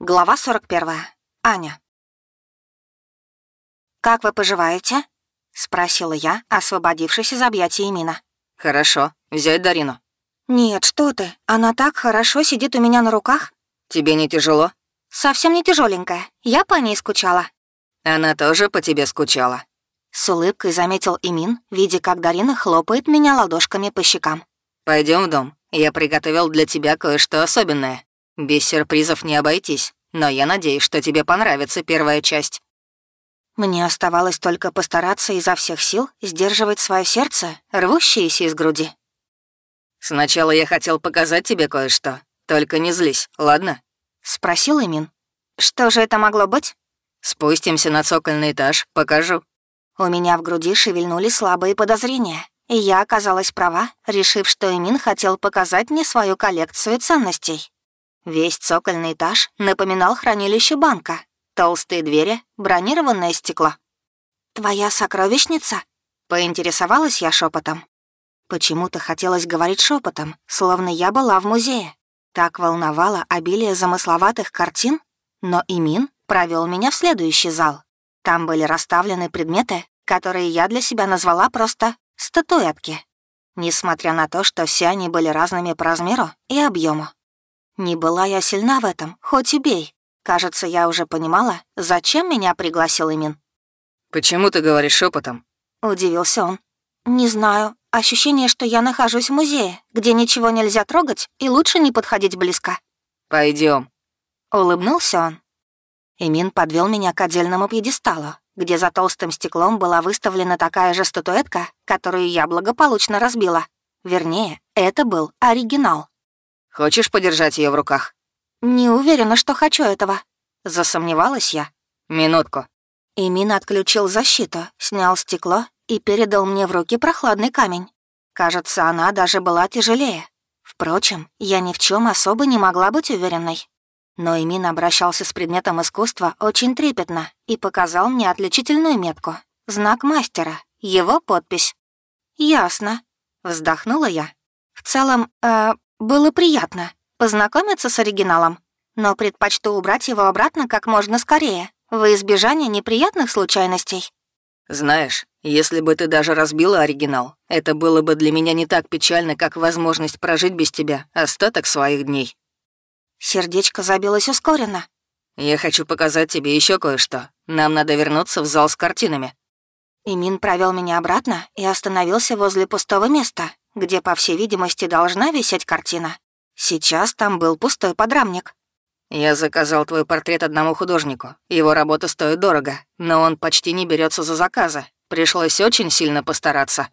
Глава 41. Аня. «Как вы поживаете?» — спросила я, освободившись из объятий Мина. «Хорошо. Взять Дарину?» «Нет, что ты. Она так хорошо сидит у меня на руках». «Тебе не тяжело?» «Совсем не тяжеленькая. Я по ней скучала». «Она тоже по тебе скучала». С улыбкой заметил Имин, видя, как Дарина хлопает меня ладошками по щекам. Пойдем в дом. Я приготовил для тебя кое-что особенное». Без сюрпризов не обойтись, но я надеюсь, что тебе понравится первая часть». Мне оставалось только постараться изо всех сил сдерживать свое сердце, рвущееся из груди. «Сначала я хотел показать тебе кое-что. Только не злись, ладно?» — спросил Имин. «Что же это могло быть?» «Спустимся на цокольный этаж, покажу». У меня в груди шевельнули слабые подозрения, и я оказалась права, решив, что Эмин хотел показать мне свою коллекцию ценностей. Весь цокольный этаж напоминал хранилище банка. Толстые двери, бронированное стекло. «Твоя сокровищница?» — поинтересовалась я шепотом. Почему-то хотелось говорить шепотом, словно я была в музее. Так волновало обилие замысловатых картин, но Имин провел меня в следующий зал. Там были расставлены предметы, которые я для себя назвала просто «статуэтки», несмотря на то, что все они были разными по размеру и объему. Не была я сильна в этом, хоть и бей. Кажется, я уже понимала, зачем меня пригласил Имин. «Почему ты говоришь шепотом? Удивился он. «Не знаю. Ощущение, что я нахожусь в музее, где ничего нельзя трогать и лучше не подходить близко». Пойдем. Улыбнулся он. Имин подвел меня к отдельному пьедесталу, где за толстым стеклом была выставлена такая же статуэтка, которую я благополучно разбила. Вернее, это был оригинал. Хочешь подержать ее в руках?» «Не уверена, что хочу этого», — засомневалась я. «Минутку». Имин отключил защиту, снял стекло и передал мне в руки прохладный камень. Кажется, она даже была тяжелее. Впрочем, я ни в чем особо не могла быть уверенной. Но Имин обращался с предметом искусства очень трепетно и показал мне отличительную метку. Знак мастера, его подпись. «Ясно», — вздохнула я. «В целом, э, было приятно познакомиться с оригиналом, но предпочту убрать его обратно как можно скорее, во избежание неприятных случайностей. Знаешь, если бы ты даже разбила оригинал, это было бы для меня не так печально, как возможность прожить без тебя остаток своих дней. Сердечко забилось ускоренно. Я хочу показать тебе еще кое-что. Нам надо вернуться в зал с картинами. Имин провел меня обратно и остановился возле пустого места, где, по всей видимости, должна висеть картина. Сейчас там был пустой подрамник. «Я заказал твой портрет одному художнику. Его работа стоит дорого, но он почти не берется за заказы. Пришлось очень сильно постараться».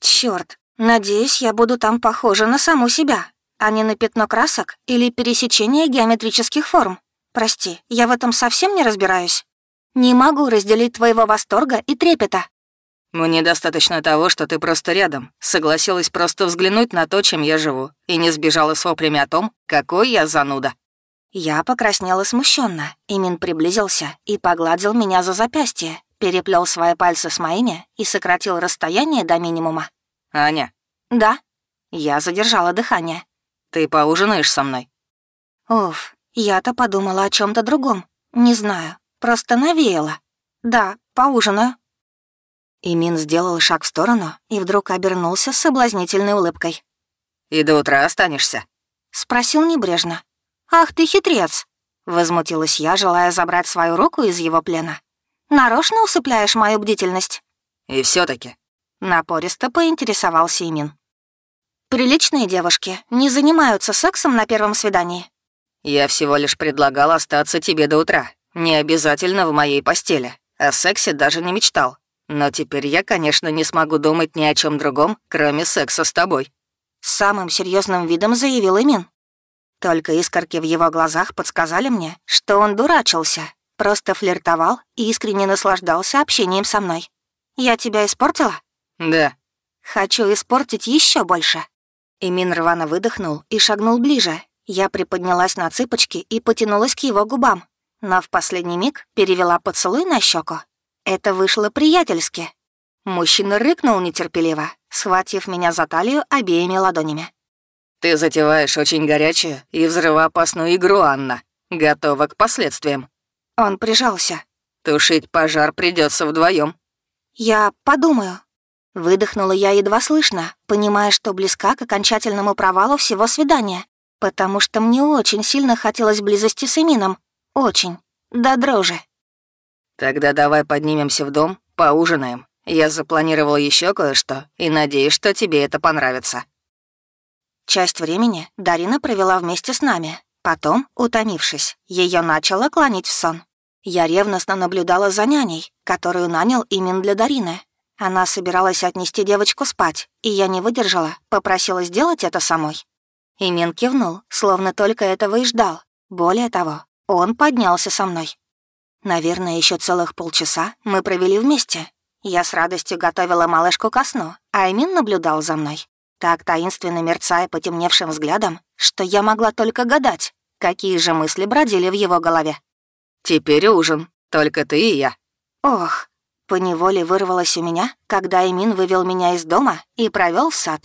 Черт, надеюсь, я буду там похожа на саму себя, а не на пятно красок или пересечение геометрических форм. Прости, я в этом совсем не разбираюсь. Не могу разделить твоего восторга и трепета. «Мне достаточно того, что ты просто рядом, согласилась просто взглянуть на то, чем я живу, и не сбежала с воплями о том, какой я зануда». Я покраснела смущенно. Имин приблизился и погладил меня за запястье, переплел свои пальцы с моими и сократил расстояние до минимума. «Аня?» «Да». Я задержала дыхание. «Ты поужинаешь со мной?» Уф, я-то подумала о чем то другом. Не знаю, просто навеяла. Да, поужинаю. Имин сделал шаг в сторону и вдруг обернулся с соблазнительной улыбкой. «И до утра останешься?» — спросил небрежно. «Ах ты хитрец!» — возмутилась я, желая забрать свою руку из его плена. «Нарочно усыпляешь мою бдительность?» «И все таки напористо поинтересовался Имин. «Приличные девушки не занимаются сексом на первом свидании». «Я всего лишь предлагал остаться тебе до утра. Не обязательно в моей постели. О сексе даже не мечтал. Но теперь я, конечно, не смогу думать ни о чем другом, кроме секса с тобой». Самым серьезным видом заявил Имин. Только искорки в его глазах подсказали мне, что он дурачился, просто флиртовал и искренне наслаждался общением со мной. «Я тебя испортила?» «Да». «Хочу испортить еще больше». Имин рвано выдохнул и шагнул ближе. Я приподнялась на цыпочки и потянулась к его губам, но в последний миг перевела поцелуй на щеку. Это вышло приятельски. Мужчина рыкнул нетерпеливо, схватив меня за талию обеими ладонями. «Ты затеваешь очень горячую и взрывоопасную игру, Анна. Готова к последствиям. Он прижался. Тушить пожар придется вдвоем. Я подумаю. Выдохнула я едва слышно, понимая, что близка к окончательному провалу всего свидания, потому что мне очень сильно хотелось близости с Эмином. Очень. До дрожи. Тогда давай поднимемся в дом, поужинаем. Я запланировал еще кое-что и надеюсь, что тебе это понравится. Часть времени Дарина провела вместе с нами. Потом, утомившись, ее начало клонить в сон. Я ревностно наблюдала за няней, которую нанял именно для Дарины. Она собиралась отнести девочку спать, и я не выдержала, попросила сделать это самой. Имин кивнул, словно только этого и ждал. Более того, он поднялся со мной. Наверное, еще целых полчаса мы провели вместе. Я с радостью готовила малышку ко сну, а Эмин наблюдал за мной. Так таинственно мерцая потемневшим взглядом, что я могла только гадать, какие же мысли бродили в его голове. «Теперь ужин, только ты и я». Ох, Поневоле вырвалось у меня, когда Эмин вывел меня из дома и провел в сад.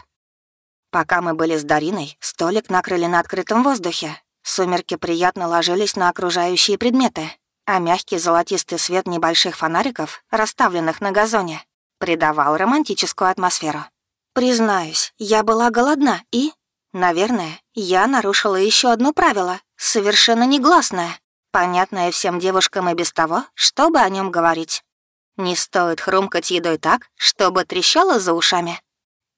Пока мы были с Дариной, столик накрыли на открытом воздухе. Сумерки приятно ложились на окружающие предметы, а мягкий золотистый свет небольших фонариков, расставленных на газоне, придавал романтическую атмосферу. Признаюсь, я была голодна и, наверное, я нарушила еще одно правило, совершенно негласное, понятное всем девушкам и без того, чтобы о нем говорить. Не стоит хрумкать едой так, чтобы трещало за ушами.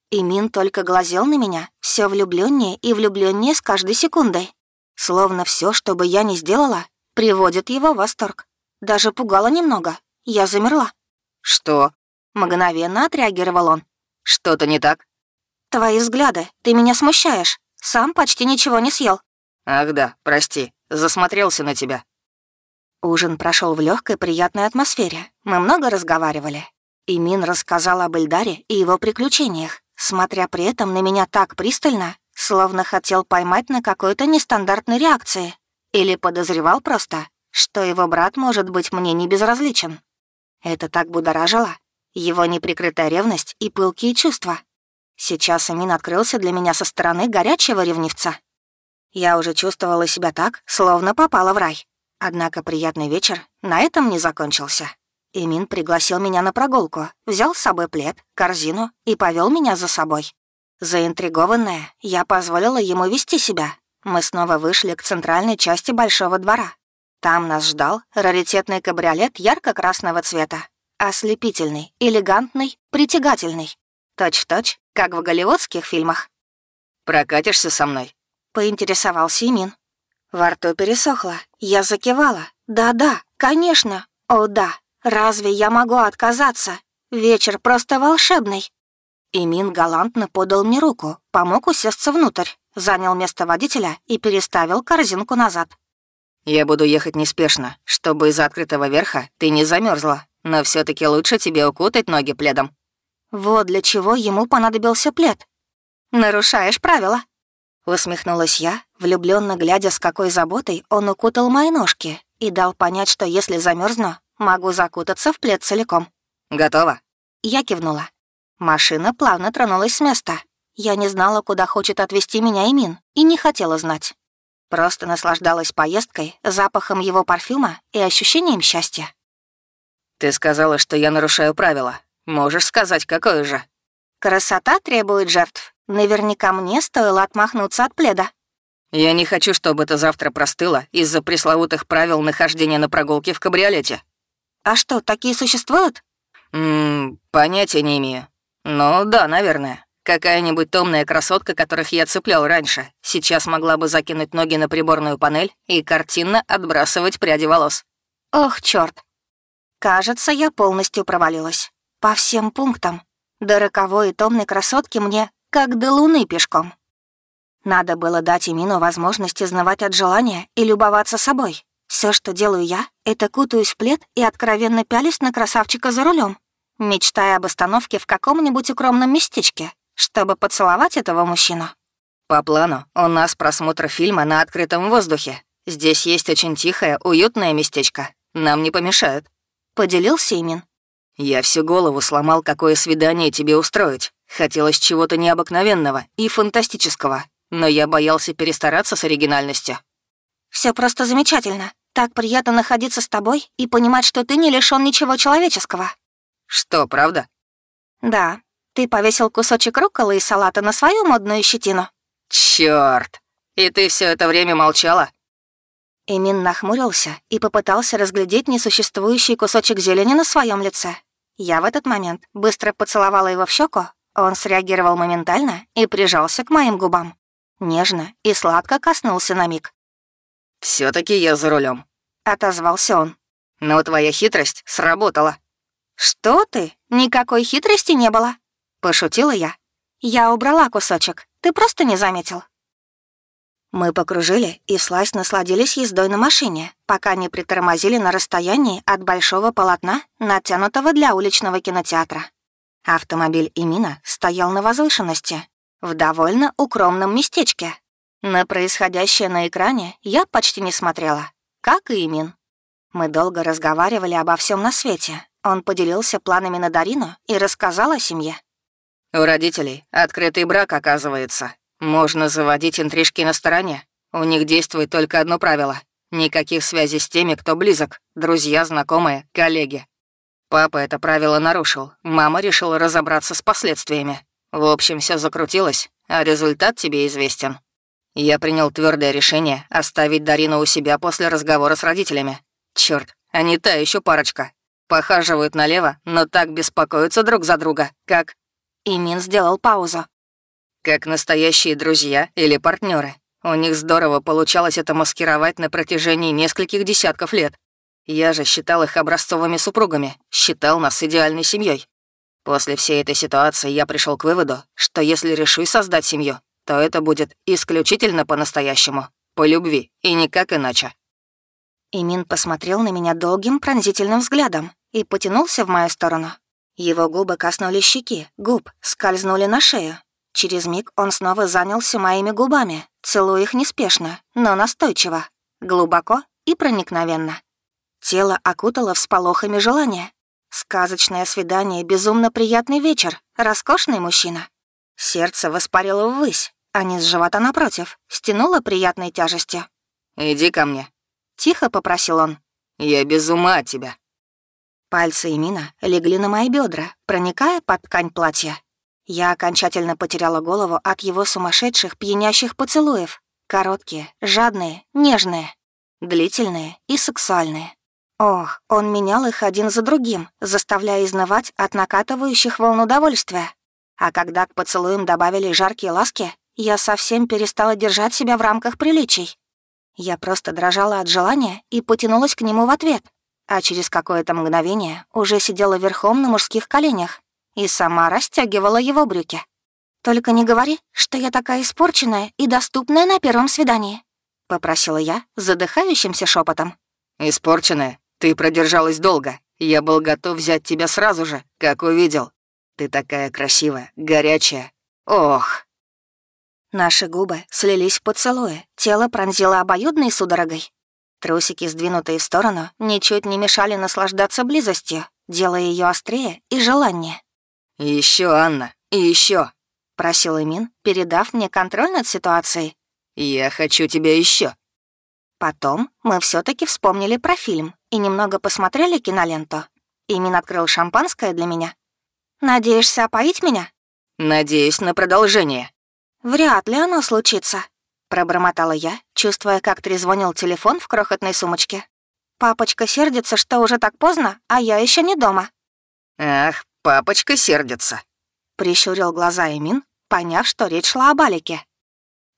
И Мин только глазел на меня, все влюбленнее и влюбленнее с каждой секундой. Словно все, что бы я ни сделала, приводит его в восторг. Даже пугало немного. Я замерла. «Что?» Мгновенно отреагировал он. «Что-то не так?» «Твои взгляды. Ты меня смущаешь. Сам почти ничего не съел». «Ах да, прости. Засмотрелся на тебя. Ужин прошел в легкой, приятной атмосфере. Мы много разговаривали. И Мин рассказал об Эльдаре и его приключениях, смотря при этом на меня так пристально, словно хотел поймать на какой-то нестандартной реакции. Или подозревал просто, что его брат может быть мне не безразличен. Это так будоражило. Его неприкрытая ревность и пылкие чувства. Сейчас Амин открылся для меня со стороны горячего ревнивца. Я уже чувствовала себя так, словно попала в рай. Однако приятный вечер на этом не закончился. Имин пригласил меня на прогулку, взял с собой плед, корзину и повел меня за собой. Заинтригованная, я позволила ему вести себя. Мы снова вышли к центральной части большого двора. Там нас ждал раритетный кабриолет ярко-красного цвета. Ослепительный, элегантный, притягательный. Точь-в-точь, как в голливудских фильмах. «Прокатишься со мной?» — поинтересовался Имин. Во рту пересохло. Я закивала. «Да-да, конечно. О, да. Разве я могу отказаться? Вечер просто волшебный». Имин галантно подал мне руку, помог усесться внутрь, занял место водителя и переставил корзинку назад. «Я буду ехать неспешно, чтобы из-за открытого верха ты не замерзла, но все таки лучше тебе укутать ноги пледом». Вот для чего ему понадобился плед. «Нарушаешь правила», Усмехнулась я, влюбленно глядя, с какой заботой он укутал мои ножки и дал понять, что если замерзну, могу закутаться в плед целиком. «Готово?» Я кивнула. Машина плавно тронулась с места. Я не знала, куда хочет отвезти меня Имин, и не хотела знать. Просто наслаждалась поездкой, запахом его парфюма и ощущением счастья. «Ты сказала, что я нарушаю правила. Можешь сказать, какое же?» «Красота требует жертв. Наверняка мне стоило отмахнуться от пледа. «Я не хочу, чтобы это завтра простыло из-за пресловутых правил нахождения на прогулке в кабриолете». «А что, такие существуют?» «Ммм, понятия не имею. Ну да, наверное. Какая-нибудь томная красотка, которых я цеплял раньше, сейчас могла бы закинуть ноги на приборную панель и картинно отбрасывать пряди волос». «Ох, чёрт. Кажется, я полностью провалилась. По всем пунктам. До роковой и томной красотки мне как до луны пешком. Надо было дать Эмину возможность изнывать от желания и любоваться собой. Все, что делаю я, это кутаюсь в плед и откровенно пялюсь на красавчика за рулем, мечтая об остановке в каком-нибудь укромном местечке, чтобы поцеловать этого мужчину. По плану у нас просмотр фильма на открытом воздухе. Здесь есть очень тихое, уютное местечко. Нам не помешают. Поделился Имин. Я всю голову сломал, какое свидание тебе устроить. Хотелось чего-то необыкновенного и фантастического, но я боялся перестараться с оригинальностью. Все просто замечательно. Так приятно находиться с тобой и понимать, что ты не лишён ничего человеческого». «Что, правда?» «Да. Ты повесил кусочек рукколы и салата на свою модную щетину». «Чёрт! И ты все это время молчала?» Эмин нахмурился и попытался разглядеть несуществующий кусочек зелени на своем лице. Я в этот момент быстро поцеловала его в щеку, он среагировал моментально и прижался к моим губам. Нежно и сладко коснулся на миг. все таки я за рулем, отозвался он. «Но твоя хитрость сработала». «Что ты? Никакой хитрости не было», — пошутила я. «Я убрала кусочек, ты просто не заметил». Мы покружили и всласть насладились ездой на машине, пока не притормозили на расстоянии от большого полотна, натянутого для уличного кинотеатра. Автомобиль Имина стоял на возвышенности, в довольно укромном местечке. На происходящее на экране я почти не смотрела, как и Имин. Мы долго разговаривали обо всем на свете. Он поделился планами на Дарину и рассказал о семье. «У родителей открытый брак, оказывается. Можно заводить интрижки на стороне. У них действует только одно правило. Никаких связей с теми, кто близок. Друзья, знакомые, коллеги. Папа это правило нарушил. Мама решила разобраться с последствиями. В общем, все закрутилось, а результат тебе известен. Я принял твердое решение оставить Дарину у себя после разговора с родителями. Черт, они та еще парочка. Похаживают налево, но так беспокоятся друг за друга, как... Имин сделал паузу. Как настоящие друзья или партнеры. У них здорово получалось это маскировать на протяжении нескольких десятков лет. Я же считал их образцовыми супругами, считал нас идеальной семьей. После всей этой ситуации я пришел к выводу, что если решусь создать семью, то это будет исключительно по-настоящему, по любви и никак иначе. Имин посмотрел на меня долгим пронзительным взглядом и потянулся в мою сторону. Его губы коснулись щеки, губ скользнули на шею, Через миг он снова занялся моими губами, целуя их неспешно, но настойчиво, глубоко и проникновенно. Тело окутало всполохами желания. Сказочное свидание, безумно приятный вечер, роскошный мужчина. Сердце воспарило ввысь, а низ живота напротив, стянуло приятной тяжестью. «Иди ко мне», — тихо попросил он. «Я без ума от тебя». Пальцы Имина легли на мои бедра, проникая под ткань платья. Я окончательно потеряла голову от его сумасшедших, пьянящих поцелуев. Короткие, жадные, нежные, длительные и сексуальные. Ох, он менял их один за другим, заставляя изнывать от накатывающих волн удовольствия. А когда к поцелуям добавили жаркие ласки, я совсем перестала держать себя в рамках приличий. Я просто дрожала от желания и потянулась к нему в ответ, а через какое-то мгновение уже сидела верхом на мужских коленях, и сама расстегивала его брюки. «Только не говори, что я такая испорченная и доступная на первом свидании», — попросила я задыхающимся шепотом. «Испорченная? Ты продержалась долго. Я был готов взять тебя сразу же, как увидел. Ты такая красивая, горячая. Ох!» Наши губы слились в поцелуе, тело пронзило обоюдной судорогой. Трусики, сдвинутые в сторону, ничуть не мешали наслаждаться близостью, делая ее острее и желаннее. Еще, Анна, и еще, просил Эмин, передав мне контроль над ситуацией. Я хочу тебя еще. Потом мы все таки вспомнили про фильм и немного посмотрели киноленту. Имин открыл шампанское для меня. «Надеешься опоить меня?» «Надеюсь на продолжение». «Вряд ли оно случится», — пробормотала я, чувствуя, как трезвонил телефон в крохотной сумочке. «Папочка сердится, что уже так поздно, а я еще не дома». «Ах, «Папочка сердится», — прищурил глаза Эмин, поняв, что речь шла об Алике.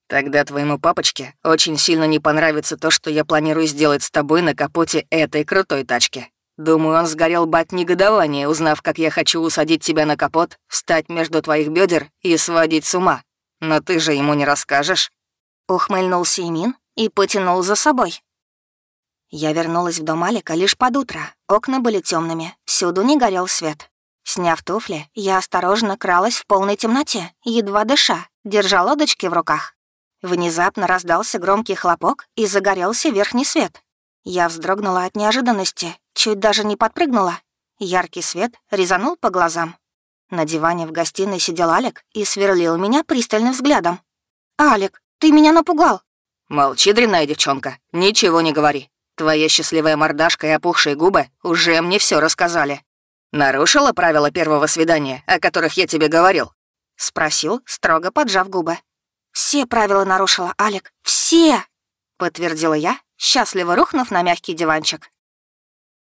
«Тогда твоему папочке очень сильно не понравится то, что я планирую сделать с тобой на капоте этой крутой тачки. Думаю, он сгорел бы от негодования, узнав, как я хочу усадить тебя на капот, встать между твоих бедер и сводить с ума. Но ты же ему не расскажешь». Ухмыльнулся Эмин и потянул за собой. Я вернулась в дом Алика лишь под утро. Окна были темными, всюду не горел свет. Сняв туфли, я осторожно кралась в полной темноте, едва дыша, держа лодочки в руках. Внезапно раздался громкий хлопок и загорелся верхний свет. Я вздрогнула от неожиданности, чуть даже не подпрыгнула. Яркий свет резанул по глазам. На диване в гостиной сидел Алик и сверлил меня пристальным взглядом. «Алик, ты меня напугал!» Молчи, дрянная девчонка, ничего не говори. Твоя счастливая мордашка и опухшие губы уже мне все рассказали. Нарушила правила первого свидания, о которых я тебе говорил?» Спросил, строго поджав губы. «Все правила нарушила, Алик, все!» Подтвердила я, счастливо рухнув на мягкий диванчик.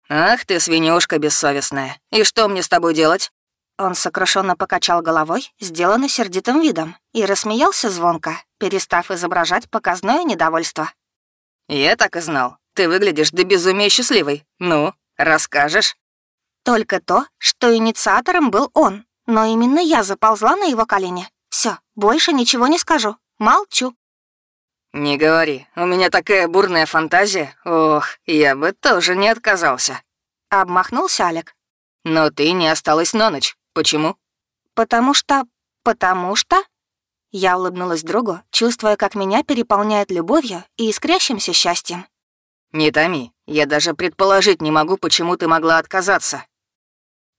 «Ах ты, свинюшка бессовестная, и что мне с тобой делать?» Он сокрушенно покачал головой, сделанный сердитым видом, и рассмеялся звонко, перестав изображать показное недовольство. «Я так и знал. Ты выглядишь до безумия счастливой. Ну, расскажешь?» Только то, что инициатором был он, но именно я заползла на его колени. Все, больше ничего не скажу. Молчу. «Не говори, у меня такая бурная фантазия. Ох, я бы тоже не отказался». Обмахнулся Алек. «Но ты не осталась на ночь. Почему?» «Потому что... потому что...» Я улыбнулась другу, чувствуя, как меня переполняет любовью и искрящимся счастьем. «Не томи, я даже предположить не могу, почему ты могла отказаться».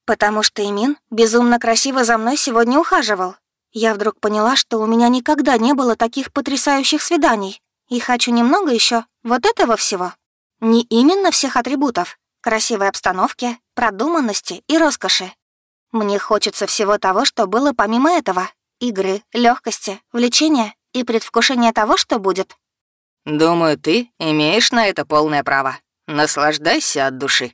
«Потому что Имин безумно красиво за мной сегодня ухаживал. Я вдруг поняла, что у меня никогда не было таких потрясающих свиданий, и хочу немного еще вот этого всего. Не именно всех атрибутов, красивой обстановки, продуманности и роскоши, мне хочется всего того, что было помимо этого. Игры, легкости, влечения и предвкушения того, что будет. Думаю, ты имеешь на это полное право. Наслаждайся от души.